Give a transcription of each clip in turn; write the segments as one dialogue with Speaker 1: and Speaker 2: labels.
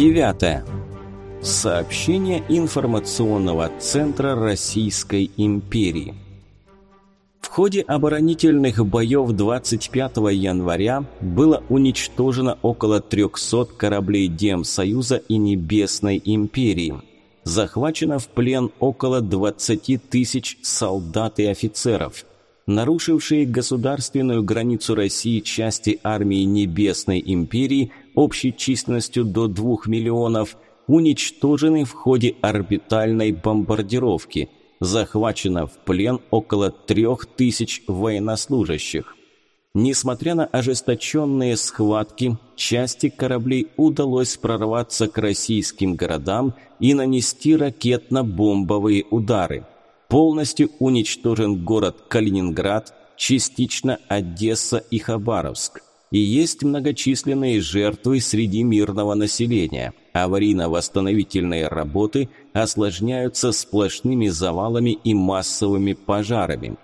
Speaker 1: Девятое. Сообщение информационного центра Российской империи. В ходе оборонительных боев 25 января было уничтожено около 300 кораблей Демсоюза и Небесной империи. Захвачено в плен около 20 тысяч солдат и офицеров. Нарушившие государственную границу России части армии Небесной империи общей численностью до 2 миллионов уничтожены в ходе орбитальной бомбардировки – захвачено в плен около трех тысяч военнослужащих. Несмотря на ожесточенные схватки, части кораблей удалось прорваться к российским городам и нанести ракетно-бомбовые удары. Полностью уничтожен город Калининград, частично Одесса и Хабаровск и есть многочисленные жертвы среди мирного населения. Аварийно-восстановительные работы осложняются сплошными завалами и массовыми пожарами.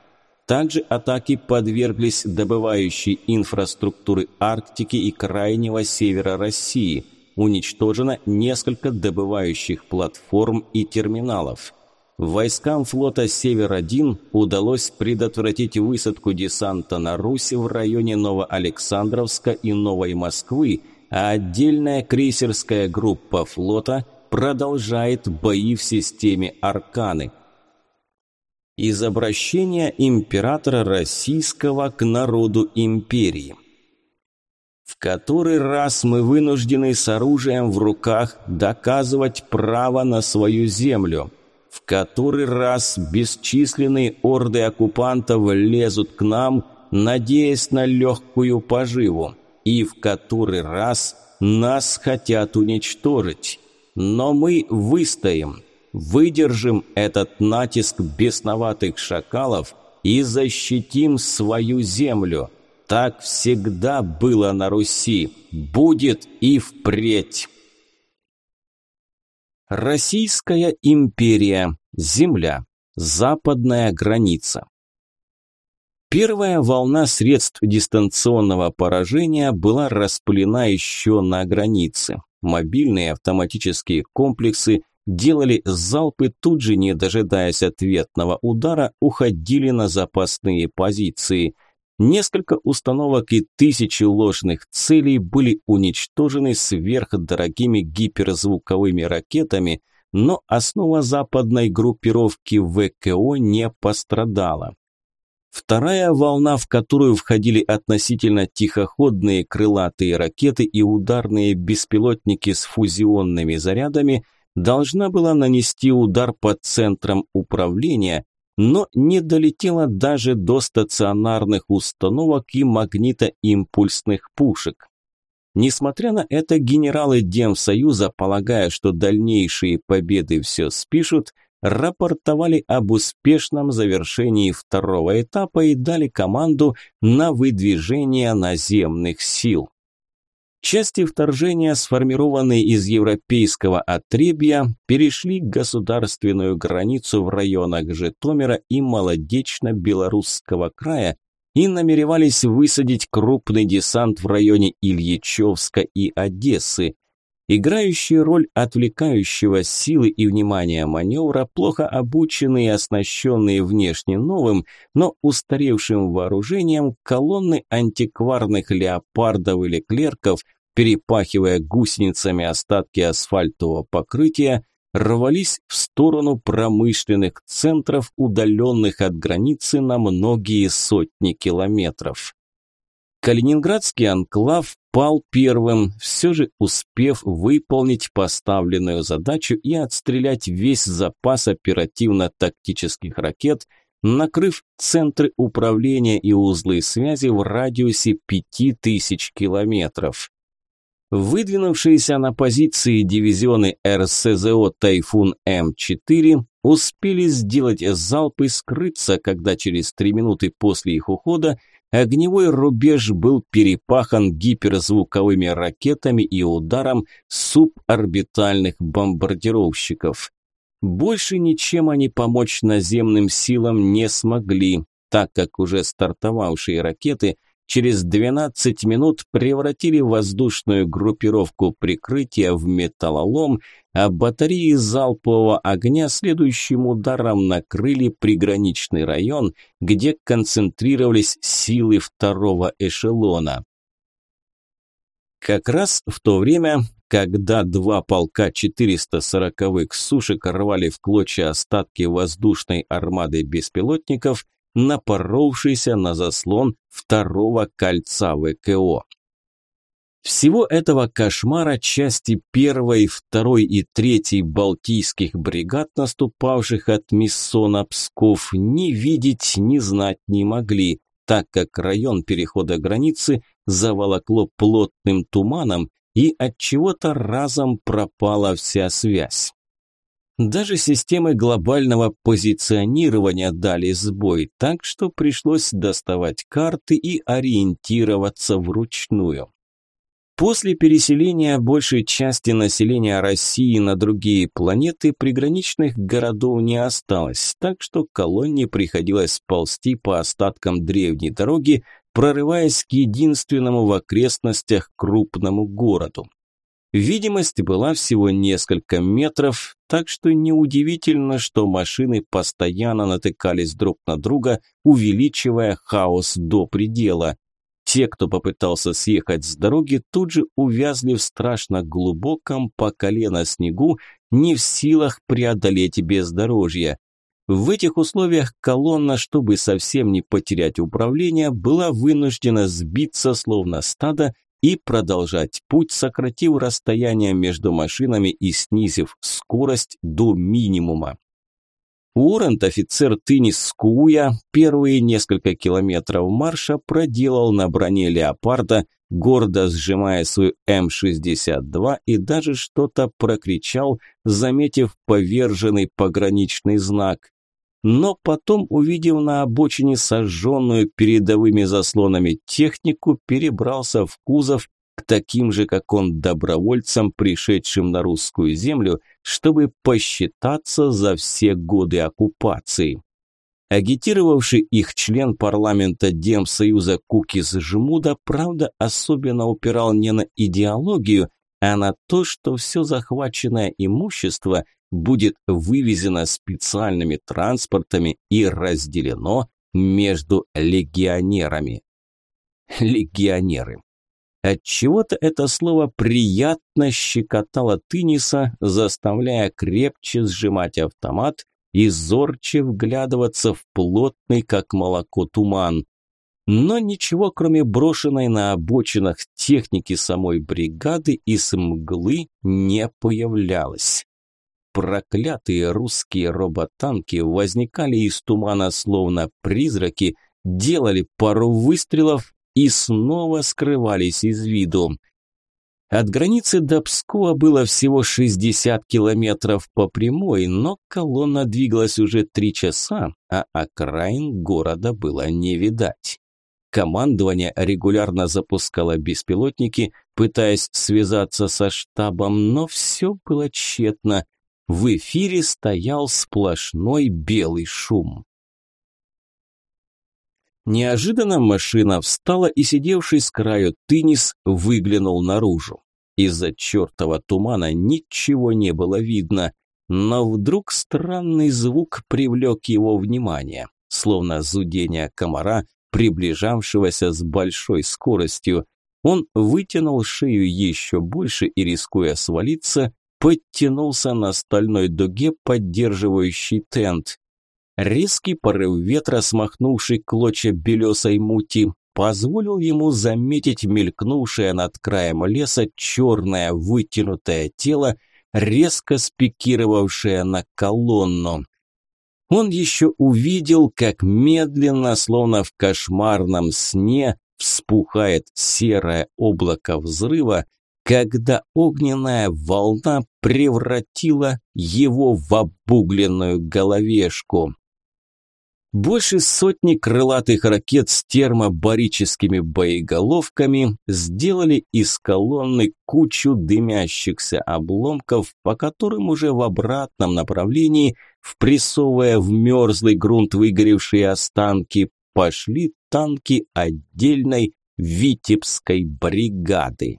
Speaker 1: Также атаки подверглись добывающей инфраструктуры Арктики и крайнего севера России. Уничтожено несколько добывающих платформ и терминалов. Войскам флота «Север-1» удалось предотвратить высадку десанта на Русь в районе Новоалександровска и Новой Москвы, а отдельная крейсерская группа флота продолжает бои в системе «Арканы». Из обращения императора российского к народу империи. В который раз мы вынуждены с оружием в руках доказывать право на свою землю – в который раз бесчисленные орды оккупантов лезут к нам, надеясь на легкую поживу, и в который раз нас хотят уничтожить. Но мы выстоим, выдержим этот натиск бесноватых шакалов и защитим свою землю. Так всегда было на Руси, будет и впредь. Российская империя. Земля. Западная граница. Первая волна средств дистанционного поражения была распылена еще на границе. Мобильные автоматические комплексы делали залпы, тут же не дожидаясь ответного удара, уходили на запасные позиции – Несколько установок и тысячи ложных целей были уничтожены сверхдорогими гиперзвуковыми ракетами, но основа западной группировки ВКО не пострадала. Вторая волна, в которую входили относительно тихоходные крылатые ракеты и ударные беспилотники с фузионными зарядами, должна была нанести удар по центрам управления, но не долетела даже до стационарных установок и магнитоимпульсных пушек. Несмотря на это, генералы Демсоюза, полагая, что дальнейшие победы все спишут, рапортовали об успешном завершении второго этапа и дали команду на выдвижение наземных сил. Части вторжения, сформированные из европейского отребья, перешли государственную границу в районах Житомира и Молодечно-Белорусского края и намеревались высадить крупный десант в районе Ильичевска и Одессы. Играющие роль отвлекающего силы и внимания маневра, плохо обученные и оснащенные внешне новым, но устаревшим вооружением, колонны антикварных леопардов или клерков – перепахивая гусеницами остатки асфальтового покрытия, рвались в сторону промышленных центров, удаленных от границы на многие сотни километров. Калининградский анклав пал первым, все же успев выполнить поставленную задачу и отстрелять весь запас оперативно-тактических ракет, накрыв центры управления и узлы связи в радиусе 5000 километров. Выдвинувшиеся на позиции дивизионы РСЗО «Тайфун М4» успели сделать залп и скрыться, когда через три минуты после их ухода огневой рубеж был перепахан гиперзвуковыми ракетами и ударом суборбитальных бомбардировщиков. Больше ничем они помочь наземным силам не смогли, так как уже стартовавшие ракеты через 12 минут превратили воздушную группировку прикрытия в металлолом, а батареи залпового огня следующим ударом накрыли приграничный район, где концентрировались силы второго эшелона. Как раз в то время, когда два полка 440-х сушек рвали в клочья остатки воздушной армады беспилотников, напоровшийся на заслон второго кольца ВКО. Всего этого кошмара части первой, второй и третьей балтийских бригад, наступавших от Миссона Псков, ни видеть, ни знать не могли, так как район перехода границы заволокло плотным туманом и от чего-то разом пропала вся связь. Даже системы глобального позиционирования дали сбой, так что пришлось доставать карты и ориентироваться вручную. После переселения большей части населения России на другие планеты приграничных городов не осталось, так что колонне приходилось ползти по остаткам древней дороги, прорываясь к единственному в окрестностях крупному городу. Видимость была всего несколько метров, так что неудивительно, что машины постоянно натыкались друг на друга, увеличивая хаос до предела. Те, кто попытался съехать с дороги, тут же увязли в страшно глубоком по колено снегу, не в силах преодолеть бездорожье. В этих условиях колонна, чтобы совсем не потерять управление, была вынуждена сбиться словно стадо и продолжать путь, сократив расстояние между машинами и снизив скорость до минимума. Уоррент, офицер Тынис Скуя, первые несколько километров марша проделал на броне «Леопарда», гордо сжимая свою М-62 и даже что-то прокричал, заметив поверженный пограничный знак но потом, увидев на обочине сожженную передовыми заслонами технику, перебрался в кузов к таким же, как он, добровольцам, пришедшим на русскую землю, чтобы посчитаться за все годы оккупации. Агитировавший их член парламента Демсоюза Кукис Жмуда, правда, особенно упирал не на идеологию, а на то, что все захваченное имущество – будет вывезено специальными транспортами и разделено между легионерами. Легионеры. Отчего-то это слово приятно щекотало Тыниса, заставляя крепче сжимать автомат и зорче вглядываться в плотный, как молоко, туман. Но ничего, кроме брошенной на обочинах техники самой бригады из мглы не появлялось проклятые русские роботанки возникали из тумана словно призраки, делали пару выстрелов и снова скрывались из виду. От границы до Пскова было всего 60 километров по прямой, но колонна двигалась уже три часа, а окраин города было не видать. Командование регулярно запускало беспилотники, пытаясь связаться со штабом, но все было тщетно. В эфире стоял сплошной белый шум. Неожиданно машина встала, и сидевший с краю тынис выглянул наружу. Из-за чертова тумана ничего не было видно, но вдруг странный звук привлек его внимание, словно зудение комара, приближавшегося с большой скоростью. Он вытянул шею еще больше и, рискуя свалиться, подтянулся на стальной дуге, поддерживающий тент. Резкий порыв ветра, смахнувший клочья белесой мути, позволил ему заметить мелькнувшее над краем леса черное вытянутое тело, резко спикировавшее на колонну. Он еще увидел, как медленно, словно в кошмарном сне, вспухает серое облако взрыва, когда огненная волна превратила его в обугленную головешку. Больше сотни крылатых ракет с термобарическими боеголовками сделали из колонны кучу дымящихся обломков, по которым уже в обратном направлении, впрессовывая в мерзлый грунт выгоревшие останки, пошли танки отдельной Витебской бригады.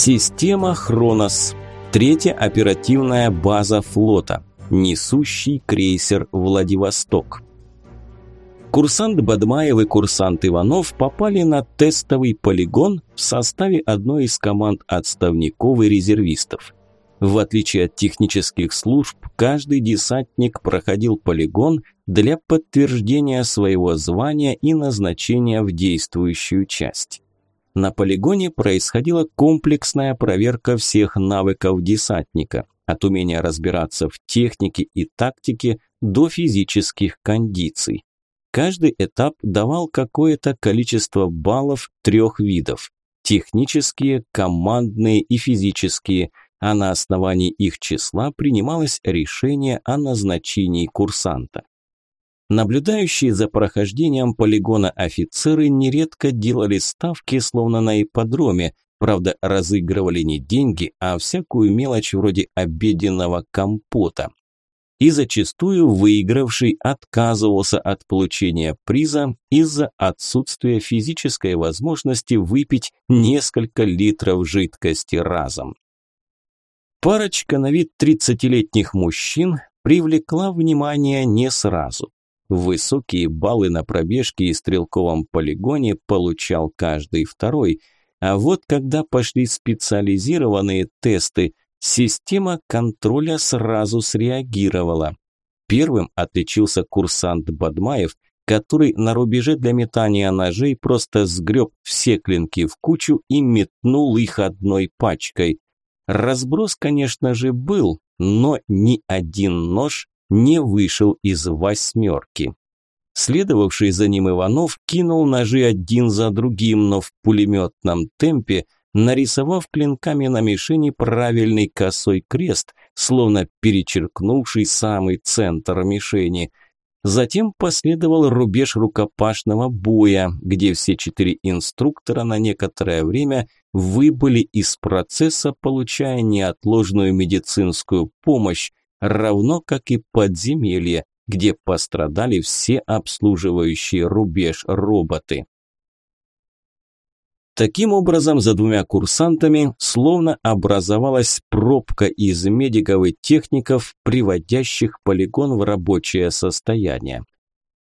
Speaker 1: Система Хронос. Третья оперативная база флота. Несущий крейсер Владивосток. Курсант Бадмаев и курсант Иванов попали на тестовый полигон в составе одной из команд отставников и резервистов. В отличие от технических служб, каждый десантник проходил полигон для подтверждения своего звания и назначения в действующую часть. На полигоне происходила комплексная проверка всех навыков десантника, от умения разбираться в технике и тактике до физических кондиций. Каждый этап давал какое-то количество баллов трех видов – технические, командные и физические, а на основании их числа принималось решение о назначении курсанта. Наблюдающие за прохождением полигона офицеры нередко делали ставки, словно на ипподроме, правда разыгрывали не деньги, а всякую мелочь вроде обеденного компота. И зачастую выигравший отказывался от получения приза из-за отсутствия физической возможности выпить несколько литров жидкости разом. Парочка на вид 30-летних мужчин привлекла внимание не сразу. Высокие баллы на пробежке и стрелковом полигоне получал каждый второй. А вот когда пошли специализированные тесты, система контроля сразу среагировала. Первым отличился курсант Бадмаев, который на рубеже для метания ножей просто сгреб все клинки в кучу и метнул их одной пачкой. Разброс, конечно же, был, но ни один нож не вышел из восьмерки. Следовавший за ним Иванов кинул ножи один за другим, но в пулеметном темпе, нарисовав клинками на мишени правильный косой крест, словно перечеркнувший самый центр мишени. Затем последовал рубеж рукопашного боя, где все четыре инструктора на некоторое время выбыли из процесса, получая неотложную медицинскую помощь, равно как и подземелье, где пострадали все обслуживающие рубеж роботы. Таким образом, за двумя курсантами словно образовалась пробка из медиков и техников, приводящих полигон в рабочее состояние.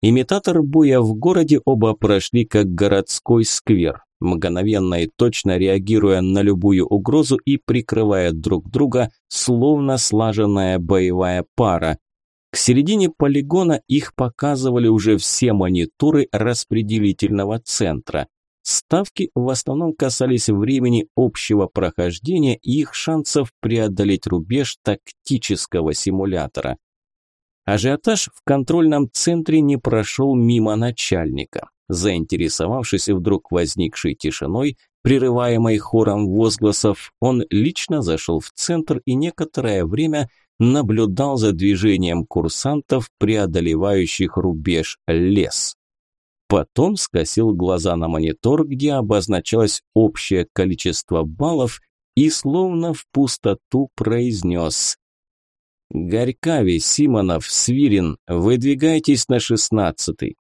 Speaker 1: Имитатор боя в городе оба прошли как городской сквер, мгновенно и точно реагируя на любую угрозу и прикрывая друг друга, словно слаженная боевая пара. К середине полигона их показывали уже все мониторы распределительного центра. Ставки в основном касались времени общего прохождения и их шансов преодолеть рубеж тактического симулятора. Ажиотаж в контрольном центре не прошел мимо начальника. Заинтересовавшись вдруг возникшей тишиной, прерываемой хором возгласов, он лично зашел в центр и некоторое время наблюдал за движением курсантов, преодолевающих рубеж лес. Потом скосил глаза на монитор, где обозначалось общее количество баллов, и словно в пустоту произнес «Горькави, Симонов, Свирин, выдвигайтесь на шестнадцатый».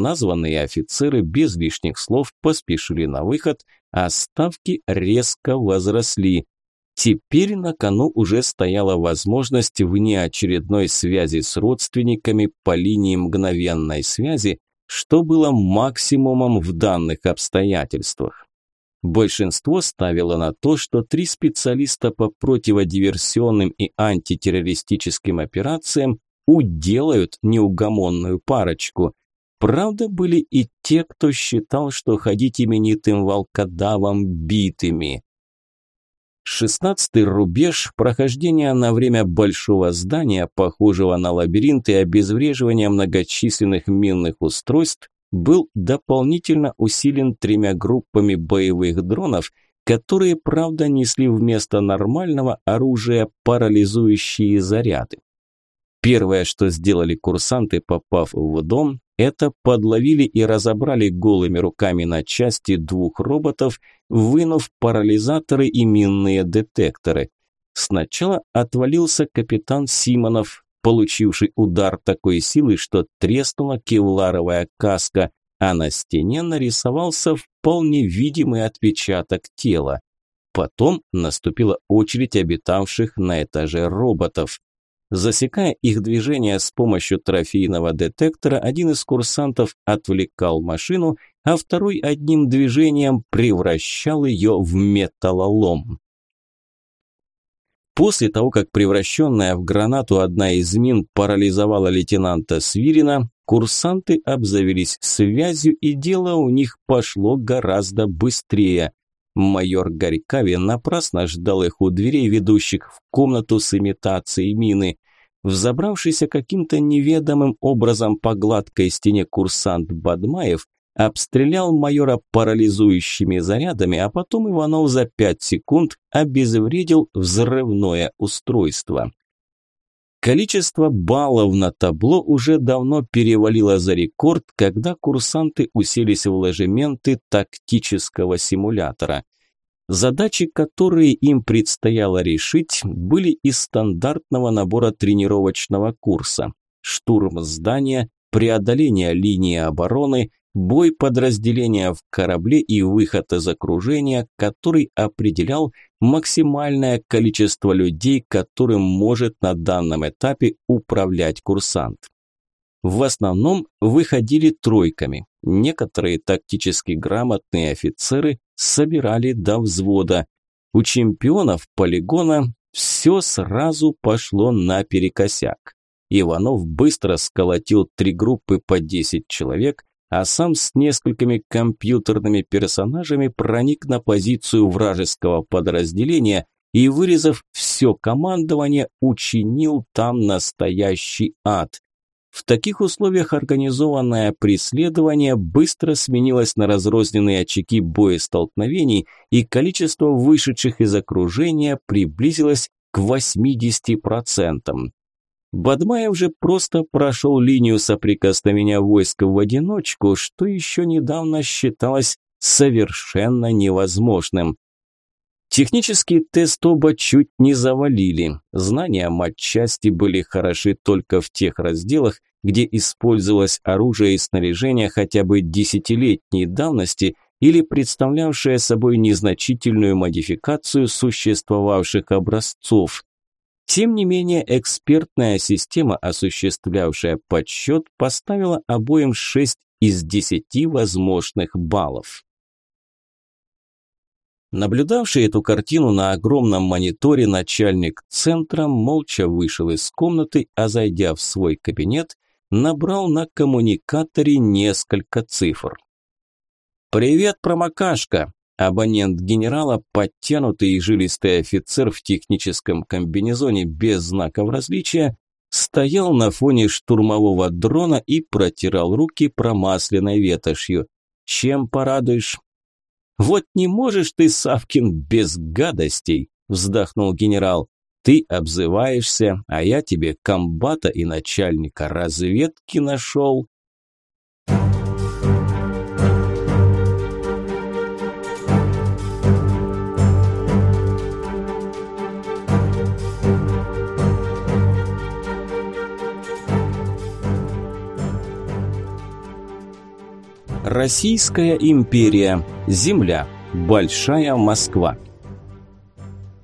Speaker 1: Названные офицеры без лишних слов поспешили на выход, а ставки резко возросли. Теперь на кону уже стояла возможность внеочередной связи с родственниками по линии мгновенной связи, что было максимумом в данных обстоятельствах. Большинство ставило на то, что три специалиста по противодиверсионным и антитеррористическим операциям уделают неугомонную парочку – Правда, были и те, кто считал, что ходить именитым волкодавом битыми. Шестнадцатый рубеж прохождения на время большого здания, похожего на лабиринт и обезвреживания многочисленных минных устройств, был дополнительно усилен тремя группами боевых дронов, которые, правда, несли вместо нормального оружия парализующие заряды. Первое, что сделали курсанты, попав в дом, это подловили и разобрали голыми руками на части двух роботов, вынув парализаторы и минные детекторы. Сначала отвалился капитан Симонов, получивший удар такой силы, что треснула кевларовая каска, а на стене нарисовался вполне видимый отпечаток тела. Потом наступила очередь обитавших на этаже роботов. Засекая их движение с помощью трофейного детектора, один из курсантов отвлекал машину, а второй одним движением превращал ее в металлолом. После того, как превращенная в гранату одна из мин парализовала лейтенанта Свирина, курсанты обзавелись связью, и дело у них пошло гораздо быстрее. Майор Горькави напрасно ждал их у дверей, ведущих в комнату с имитацией мины. Взобравшийся каким-то неведомым образом по гладкой стене курсант Бадмаев обстрелял майора парализующими зарядами, а потом Иванов за пять секунд обезвредил взрывное устройство. Количество баллов на табло уже давно перевалило за рекорд, когда курсанты уселись в ложементы тактического симулятора. Задачи, которые им предстояло решить, были из стандартного набора тренировочного курса. Штурм здания, преодоление линии обороны, бой подразделения в корабле и выход из окружения, который определял максимальное количество людей, которым может на данном этапе управлять курсант. В основном выходили тройками. Некоторые тактически грамотные офицеры собирали до взвода. У чемпионов полигона все сразу пошло наперекосяк. Иванов быстро сколотил три группы по 10 человек, а сам с несколькими компьютерными персонажами проник на позицию вражеского подразделения и, вырезав все командование, учинил там настоящий ад. В таких условиях организованное преследование быстро сменилось на разрозненные очаги боестолкновений, и количество вышедших из окружения приблизилось к 80%. Бадмаев же просто прошел линию соприкосновения войск в одиночку, что еще недавно считалось совершенно невозможным. Технический тест оба чуть не завалили. Знания матчасти были хороши только в тех разделах, где использовалось оружие и снаряжение хотя бы десятилетней давности или представлявшее собой незначительную модификацию существовавших образцов. Тем не менее, экспертная система, осуществлявшая подсчет, поставила обоим 6 из 10 возможных баллов. Наблюдавший эту картину на огромном мониторе начальник центра молча вышел из комнаты, а зайдя в свой кабинет, набрал на коммуникаторе несколько цифр. «Привет, промокашка!» Абонент генерала, подтянутый и жилистый офицер в техническом комбинезоне без знаков различия, стоял на фоне штурмового дрона и протирал руки промасленной ветошью. «Чем порадуешь?» «Вот не можешь ты, Савкин, без гадостей!» – вздохнул генерал. «Ты обзываешься, а я тебе комбата и начальника разведки нашел». Российская империя. Земля. Большая Москва.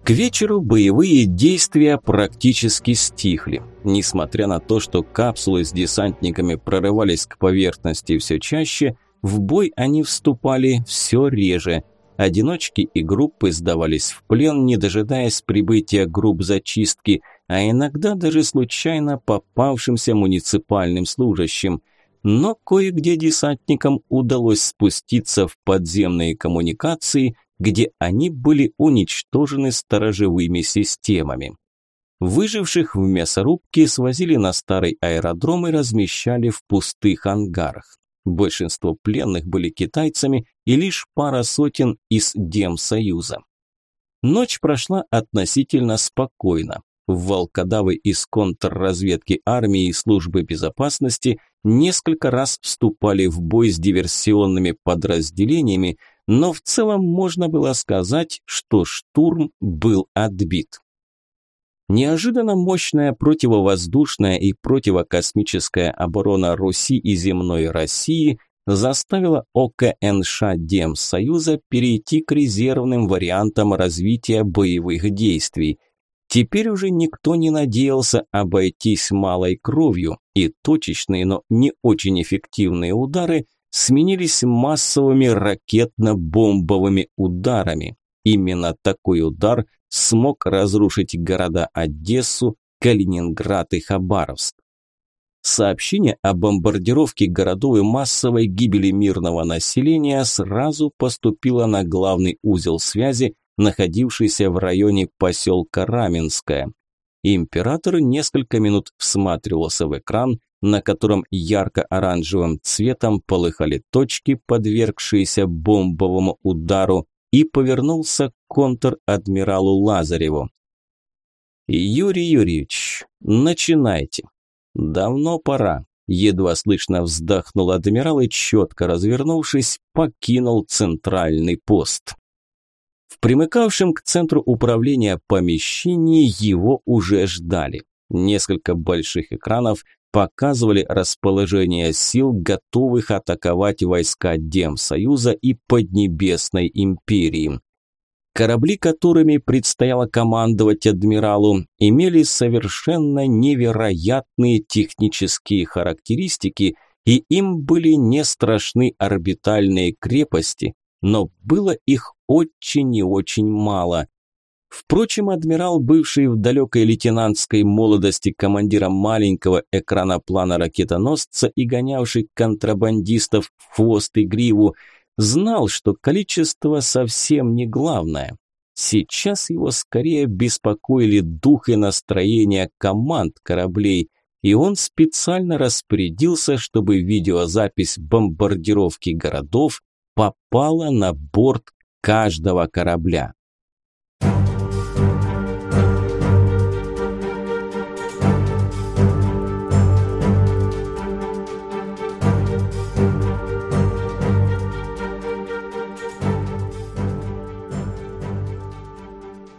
Speaker 1: К вечеру боевые действия практически стихли. Несмотря на то, что капсулы с десантниками прорывались к поверхности все чаще, в бой они вступали все реже. Одиночки и группы сдавались в плен, не дожидаясь прибытия групп зачистки, а иногда даже случайно попавшимся муниципальным служащим – но кое-где десантникам удалось спуститься в подземные коммуникации, где они были уничтожены сторожевыми системами. Выживших в мясорубке свозили на старый аэродром и размещали в пустых ангарах. Большинство пленных были китайцами и лишь пара сотен из Демсоюза. Ночь прошла относительно спокойно. Волкодавы из контрразведки армии и службы безопасности несколько раз вступали в бой с диверсионными подразделениями, но в целом можно было сказать, что штурм был отбит. Неожиданно мощная противовоздушная и противокосмическая оборона Руси и земной России заставила ОКНШ Демсоюза перейти к резервным вариантам развития боевых действий. Теперь уже никто не надеялся обойтись малой кровью, и точечные, но не очень эффективные удары сменились массовыми ракетно-бомбовыми ударами. Именно такой удар смог разрушить города Одессу, Калининград и Хабаровск. Сообщение о бомбардировке городов и массовой гибели мирного населения сразу поступило на главный узел связи, находившийся в районе поселка Раменское. Император несколько минут всматривался в экран, на котором ярко-оранжевым цветом полыхали точки, подвергшиеся бомбовому удару, и повернулся к контр-адмиралу Лазареву. «Юрий Юрьевич, начинайте. Давно пора». Едва слышно вздохнул адмирал и, четко развернувшись, покинул центральный пост. В примыкавшем к центру управления помещении его уже ждали. Несколько больших экранов показывали расположение сил, готовых атаковать войска Демсоюза и Поднебесной империи. Корабли, которыми предстояло командовать адмиралу, имели совершенно невероятные технические характеристики, и им были не страшны орбитальные крепости, но было их очень и очень мало. Впрочем, адмирал, бывший в далекой лейтенантской молодости командиром маленького экраноплана ракетоносца и гонявший контрабандистов в хвост и гриву, знал, что количество совсем не главное. Сейчас его скорее беспокоили дух и настроение команд кораблей, и он специально распорядился, чтобы видеозапись бомбардировки городов попала на борт каждого корабля.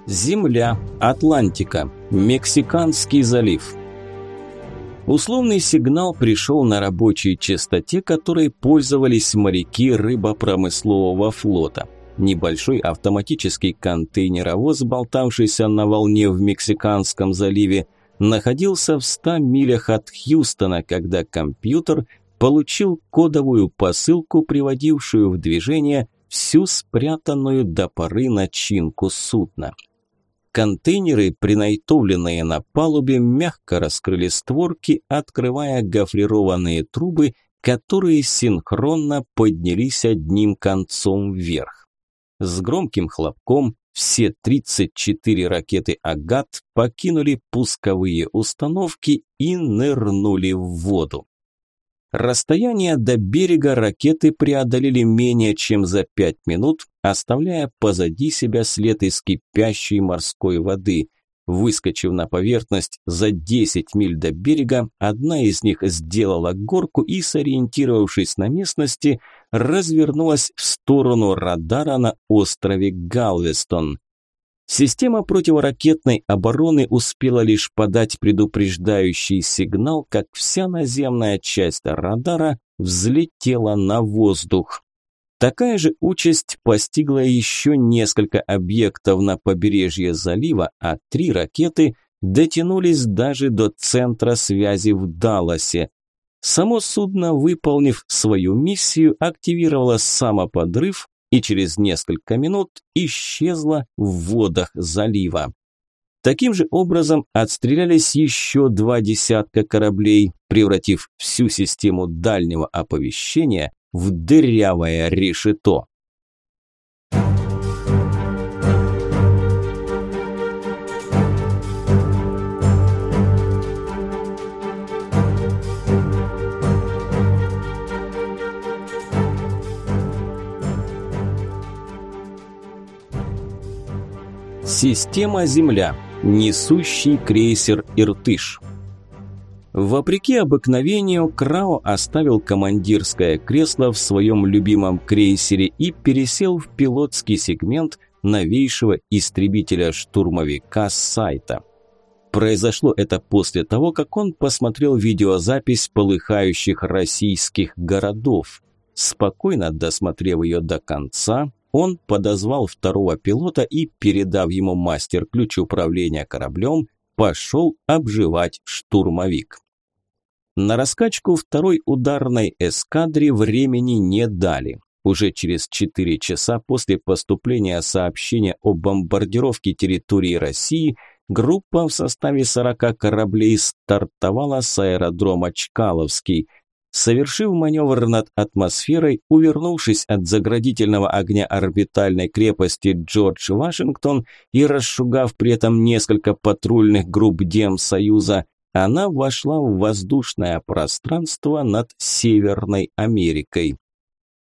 Speaker 1: Земля, Атлантика, Мексиканский залив. Условный сигнал пришел на рабочей частоте, которой пользовались моряки рыбопромыслового флота. Небольшой автоматический контейнеровоз, болтавшийся на волне в Мексиканском заливе, находился в 100 милях от Хьюстона, когда компьютер получил кодовую посылку, приводившую в движение всю спрятанную до поры начинку судна. Контейнеры, принайтовленные на палубе, мягко раскрыли створки, открывая гофрированные трубы, которые синхронно поднялись одним концом вверх. С громким хлопком все 34 ракеты «Агат» покинули пусковые установки и нырнули в воду. Расстояние до берега ракеты преодолели менее чем за пять минут, оставляя позади себя след из кипящей морской воды. Выскочив на поверхность за 10 миль до берега, одна из них сделала горку и, сориентировавшись на местности, развернулась в сторону радара на острове Галвестон. Система противоракетной обороны успела лишь подать предупреждающий сигнал, как вся наземная часть радара взлетела на воздух. Такая же участь постигла еще несколько объектов на побережье залива, а три ракеты дотянулись даже до центра связи в Далласе. Само судно, выполнив свою миссию, активировало самоподрыв и через несколько минут исчезла в водах залива. Таким же образом отстрелялись еще два десятка кораблей, превратив всю систему дальнего оповещения в дырявое решето. Система Земля. Несущий крейсер «Иртыш». Вопреки обыкновению, Крао оставил командирское кресло в своем любимом крейсере и пересел в пилотский сегмент новейшего истребителя-штурмовика сайта. Произошло это после того, как он посмотрел видеозапись полыхающих российских городов. Спокойно досмотрев ее до конца, он подозвал второго пилота и, передав ему мастер-ключ управления кораблем, пошел обживать штурмовик. На раскачку второй ударной эскадре времени не дали. Уже через 4 часа после поступления сообщения о бомбардировке территории России группа в составе 40 кораблей стартовала с аэродрома Чкаловский – Совершив маневр над атмосферой, увернувшись от заградительного огня орбитальной крепости Джордж Вашингтон и расшугав при этом несколько патрульных групп Демсоюза, она вошла в воздушное пространство над Северной Америкой.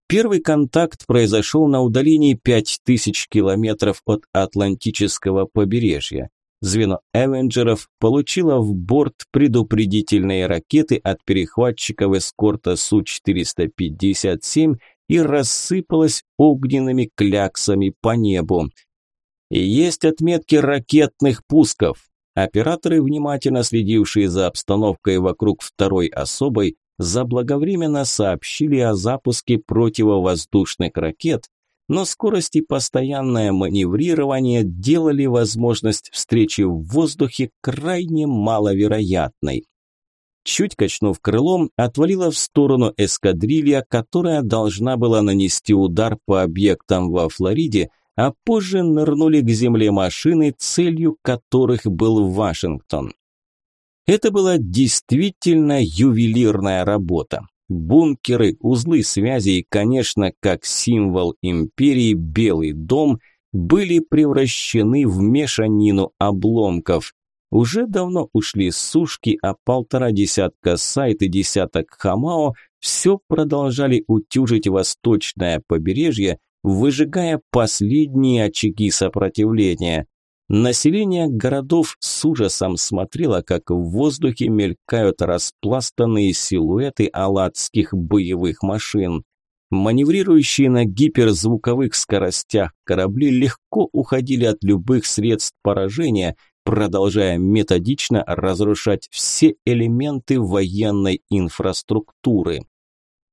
Speaker 1: Первый контакт произошел на удалении 5000 километров от Атлантического побережья. Звено Эвенджеров получило в борт предупредительные ракеты от перехватчиков эскорта Су-457 и рассыпалось огненными кляксами по небу. Есть отметки ракетных пусков. Операторы, внимательно следившие за обстановкой вокруг второй особой, заблаговременно сообщили о запуске противовоздушных ракет, но скорость и постоянное маневрирование делали возможность встречи в воздухе крайне маловероятной. Чуть качнув крылом, отвалила в сторону эскадрилья, которая должна была нанести удар по объектам во Флориде, а позже нырнули к земле машины, целью которых был Вашингтон. Это была действительно ювелирная работа. Бункеры, узлы связи и, конечно, как символ империи Белый дом были превращены в мешанину обломков. Уже давно ушли сушки, а полтора десятка сайт и десяток хамао все продолжали утюжить восточное побережье, выжигая последние очаги сопротивления. Население городов с ужасом смотрело, как в воздухе мелькают распластанные силуэты аладских боевых машин. Маневрирующие на гиперзвуковых скоростях корабли легко уходили от любых средств поражения, продолжая методично разрушать все элементы военной инфраструктуры.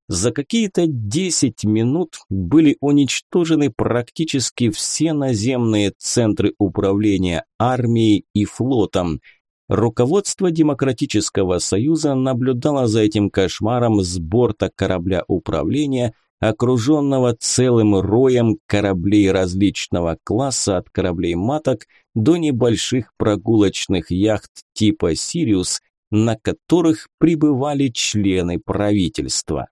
Speaker 1: За какие-то 10 минут были уничтожены практически все наземные центры управления армией и флотом. Руководство Демократического Союза наблюдало за этим кошмаром с борта корабля управления, окруженного целым роем кораблей различного класса от кораблей маток до небольших прогулочных яхт типа «Сириус», на которых прибывали члены правительства.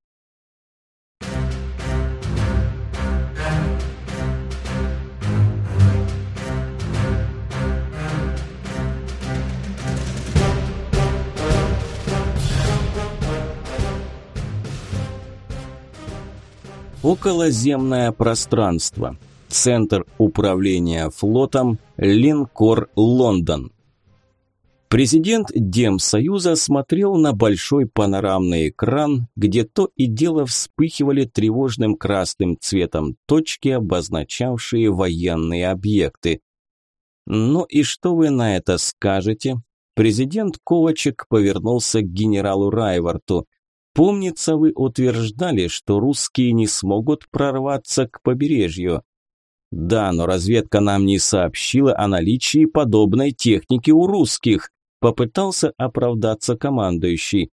Speaker 1: Околоземное пространство. Центр управления флотом. Линкор Лондон. Президент Демсоюза смотрел на большой панорамный экран, где то и дело вспыхивали тревожным красным цветом точки, обозначавшие военные объекты. «Ну и что вы на это скажете?» Президент Ковачек повернулся к генералу Райварту. Помнится, вы утверждали, что русские не смогут прорваться к побережью. Да, но разведка нам не сообщила о наличии подобной техники у русских, попытался оправдаться командующий.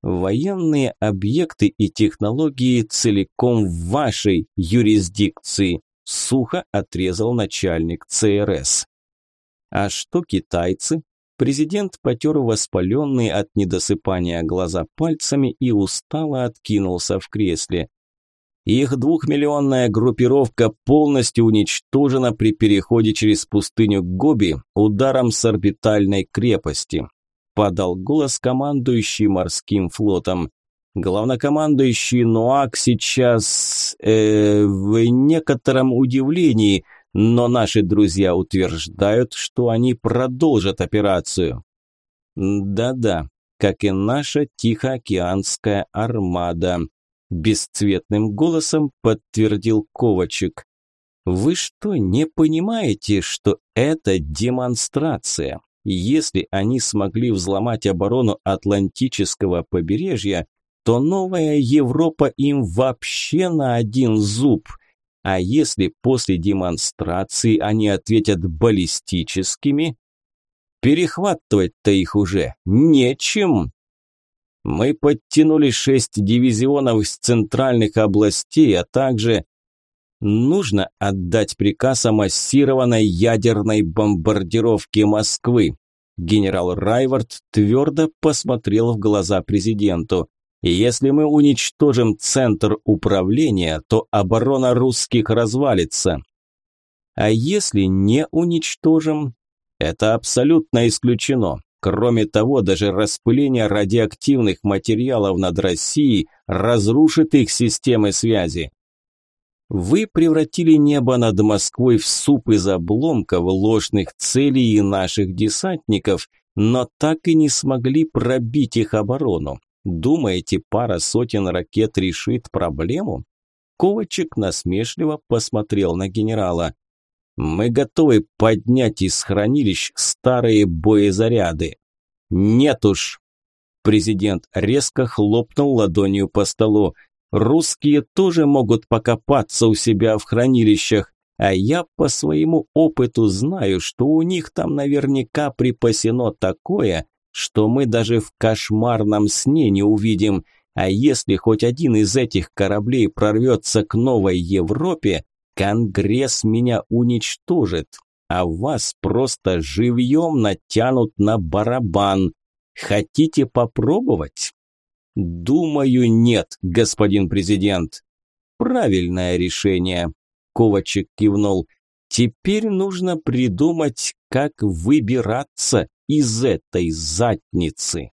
Speaker 1: Военные объекты и технологии целиком в вашей юрисдикции, сухо отрезал начальник ЦРС. А что китайцы? Президент потер воспаленные от недосыпания глаза пальцами и устало откинулся в кресле. Их двухмиллионная группировка полностью уничтожена при переходе через пустыню Гоби ударом с орбитальной крепости. Подал голос командующий морским флотом. Главнокомандующий Нуак сейчас э, в некотором удивлении – но наши друзья утверждают, что они продолжат операцию. Да-да, как и наша Тихоокеанская армада, бесцветным голосом подтвердил Ковачек. Вы что, не понимаете, что это демонстрация? Если они смогли взломать оборону Атлантического побережья, то новая Европа им вообще на один зуб. А если после демонстрации они ответят баллистическими, перехватывать-то их уже нечем. Мы подтянули шесть дивизионов из центральных областей, а также нужно отдать приказ о массированной ядерной бомбардировке Москвы. Генерал Райвард твердо посмотрел в глаза президенту. Если мы уничтожим центр управления, то оборона русских развалится. А если не уничтожим? Это абсолютно исключено. Кроме того, даже распыление радиоактивных материалов над Россией разрушит их системы связи. Вы превратили небо над Москвой в суп из обломков, ложных целей и наших десантников, но так и не смогли пробить их оборону. Думаете, пара сотен ракет решит проблему? Ковачек насмешливо посмотрел на генерала. Мы готовы поднять из хранилищ старые боезаряды. Нет уж. Президент резко хлопнул ладонью по столу. Русские тоже могут покопаться у себя в хранилищах, а я по своему опыту знаю, что у них там наверняка припасено такое, что мы даже в кошмарном сне не увидим. А если хоть один из этих кораблей прорвется к новой Европе, Конгресс меня уничтожит, а вас просто живьем натянут на барабан. Хотите попробовать? Думаю, нет, господин президент. Правильное решение. Ковачек кивнул. Теперь нужно придумать, как выбираться из этой задницы.